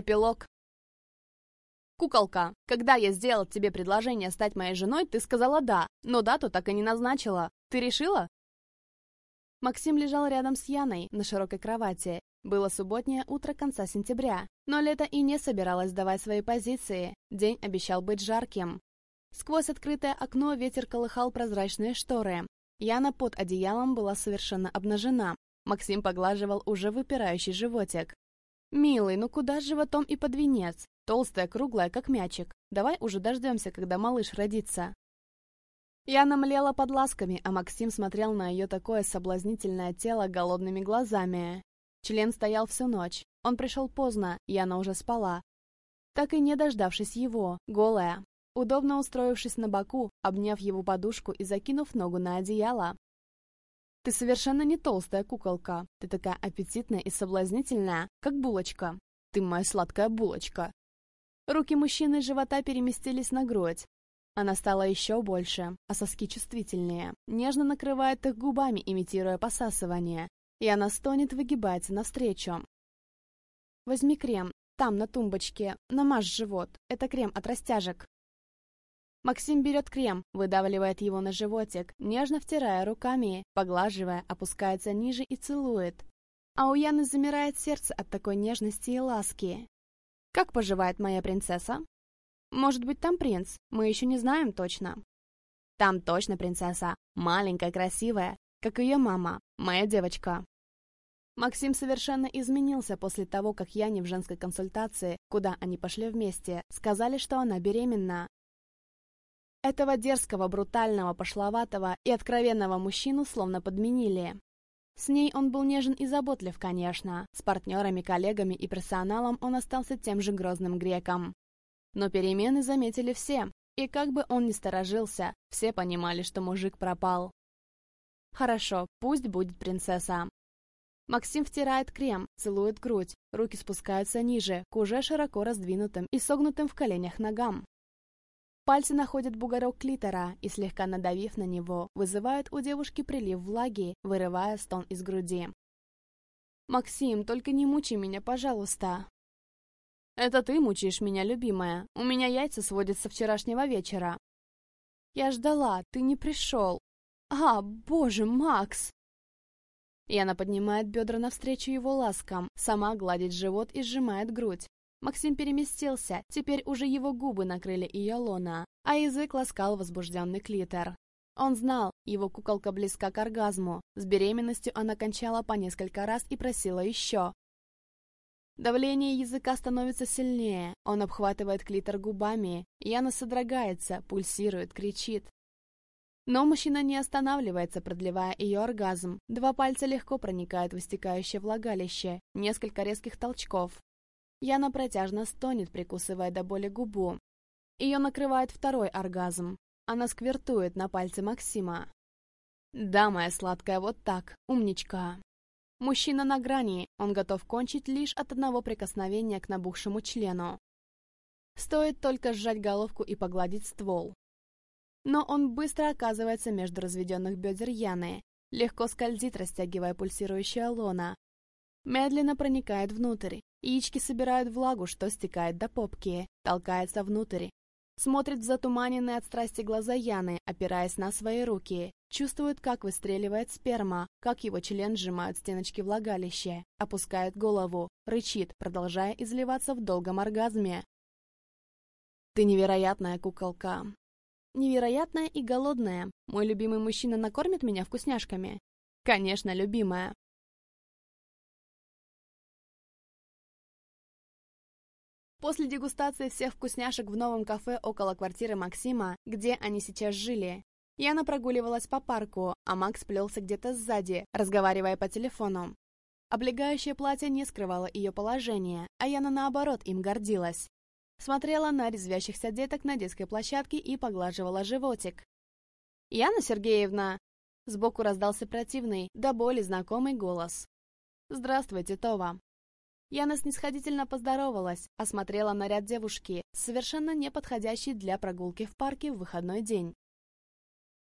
Эпилог. Куколка, когда я сделал тебе предложение стать моей женой, ты сказала «да», но дату так и не назначила. Ты решила? Максим лежал рядом с Яной на широкой кровати. Было субботнее утро конца сентября, но лето и не собиралось давать свои позиции. День обещал быть жарким. Сквозь открытое окно ветер колыхал прозрачные шторы. Яна под одеялом была совершенно обнажена. Максим поглаживал уже выпирающий животик. «Милый, ну куда с животом и под венец? Толстая, круглая, как мячик. Давай уже дождемся, когда малыш родится». Яна млела под ласками, а Максим смотрел на ее такое соблазнительное тело голодными глазами. Член стоял всю ночь. Он пришел поздно, Яна уже спала. Так и не дождавшись его, голая, удобно устроившись на боку, обняв его подушку и закинув ногу на одеяло, ты совершенно не толстая куколка. Ты такая аппетитная и соблазнительная, как булочка. Ты моя сладкая булочка. Руки мужчины живота переместились на грудь. Она стала еще больше, а соски чувствительнее. Нежно накрывает их губами, имитируя посасывание. И она стонет, выгибается навстречу. Возьми крем. Там, на тумбочке. Намажь живот. Это крем от растяжек. Максим берет крем, выдавливает его на животик, нежно втирая руками, поглаживая, опускается ниже и целует. А у Яны замирает сердце от такой нежности и ласки. «Как поживает моя принцесса?» «Может быть, там принц? Мы еще не знаем точно». «Там точно принцесса. Маленькая, красивая, как ее мама, моя девочка». Максим совершенно изменился после того, как Яне в женской консультации, куда они пошли вместе, сказали, что она беременна, этого дерзкого, брутального, пошловатого и откровенного мужчину словно подменили. С ней он был нежен и заботлив, конечно. С партнерами, коллегами и персоналом он остался тем же грозным греком. Но перемены заметили все, и как бы он ни сторожился, все понимали, что мужик пропал. Хорошо, пусть будет принцесса. Максим втирает крем, целует грудь, руки спускаются ниже, к уже широко раздвинутым и согнутым в коленях ногам. Пальцы находят бугорок клитора и, слегка надавив на него, вызывают у девушки прилив влаги, вырывая стон из груди. «Максим, только не мучи меня, пожалуйста!» «Это ты мучаешь меня, любимая. У меня яйца сводят со вчерашнего вечера». «Я ждала, ты не пришел». «А, боже, Макс!» Яна поднимает бедра навстречу его ласкам, сама гладит живот и сжимает грудь. Максим переместился, теперь уже его губы накрыли ее лона, а язык ласкал возбужденный клитор. Он знал, его куколка близка к оргазму. С беременностью она кончала по несколько раз и просила еще. Давление языка становится сильнее, он обхватывает клитор губами, Яна содрогается, пульсирует, кричит. Но мужчина не останавливается, продлевая ее оргазм. Два пальца легко проникают в истекающее влагалище, несколько резких толчков, Яна протяжно стонет, прикусывая до боли губу. Ее накрывает второй оргазм. Она сквертует на пальце Максима. «Да, моя сладкая, вот так, умничка». Мужчина на грани, он готов кончить лишь от одного прикосновения к набухшему члену. Стоит только сжать головку и погладить ствол. Но он быстро оказывается между разведенных бедер Яны, легко скользит, растягивая пульсирующее лона. Медленно проникает внутрь, Яички собирают влагу, что стекает до попки, толкается внутрь. Смотрит в затуманенные от страсти глаза Яны, опираясь на свои руки. Чувствует, как выстреливает сперма, как его член сжимают стеночки влагалища. Опускает голову, рычит, продолжая изливаться в долгом оргазме. «Ты невероятная куколка!» «Невероятная и голодная. Мой любимый мужчина накормит меня вкусняшками?» «Конечно, любимая. После дегустации всех вкусняшек в новом кафе около квартиры Максима, где они сейчас жили, Яна прогуливалась по парку, а Макс плелся где-то сзади, разговаривая по телефону. Облегающее платье не скрывало ее положение, а Яна, наоборот, им гордилась. Смотрела на резвящихся деток на детской площадке и поглаживала животик. «Яна Сергеевна!» Сбоку раздался противный, до боли знакомый голос. «Здравствуйте, Това!» Яна снисходительно поздоровалась, осмотрела наряд девушки, совершенно не подходящий для прогулки в парке в выходной день.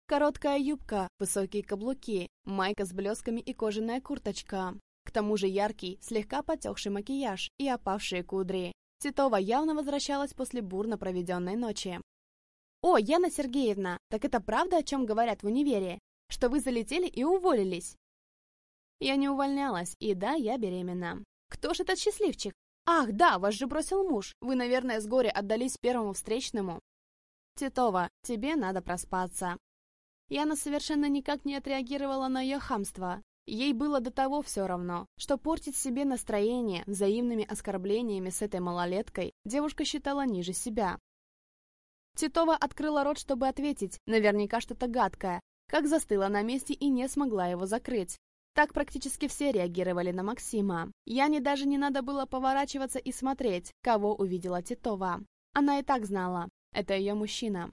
Короткая юбка, высокие каблуки, майка с блесками и кожаная курточка. К тому же яркий, слегка потекший макияж и опавшие кудри. Титова явно возвращалась после бурно проведенной ночи. «О, Яна Сергеевна, так это правда, о чем говорят в универе? Что вы залетели и уволились?» Я не увольнялась, и да, я беременна. Кто ж этот счастливчик? Ах, да, вас же бросил муж. Вы, наверное, с горя отдались первому встречному. Титова, тебе надо проспаться. Яна совершенно никак не отреагировала на ее хамство. Ей было до того все равно, что портить себе настроение взаимными оскорблениями с этой малолеткой девушка считала ниже себя. Титова открыла рот, чтобы ответить, наверняка что-то гадкое, как застыла на месте и не смогла его закрыть. Так практически все реагировали на Максима. Яне даже не надо было поворачиваться и смотреть, кого увидела Титова. Она и так знала, это ее мужчина.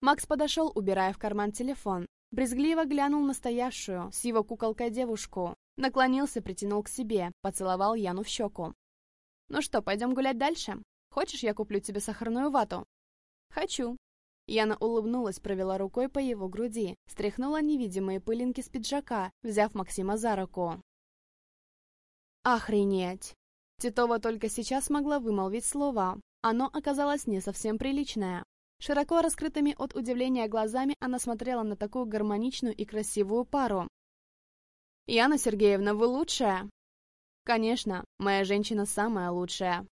Макс подошел, убирая в карман телефон. Брезгливо глянул на стоявшую с его куколкой девушку. Наклонился, притянул к себе, поцеловал Яну в щеку. «Ну что, пойдем гулять дальше? Хочешь, я куплю тебе сахарную вату?» «Хочу», Яна улыбнулась, провела рукой по его груди, стряхнула невидимые пылинки с пиджака, взяв Максима за руку. «Охренеть!» Титова только сейчас могла вымолвить слово. Оно оказалось не совсем приличное. Широко раскрытыми от удивления глазами она смотрела на такую гармоничную и красивую пару. «Яна Сергеевна, вы лучшая?» «Конечно, моя женщина самая лучшая»,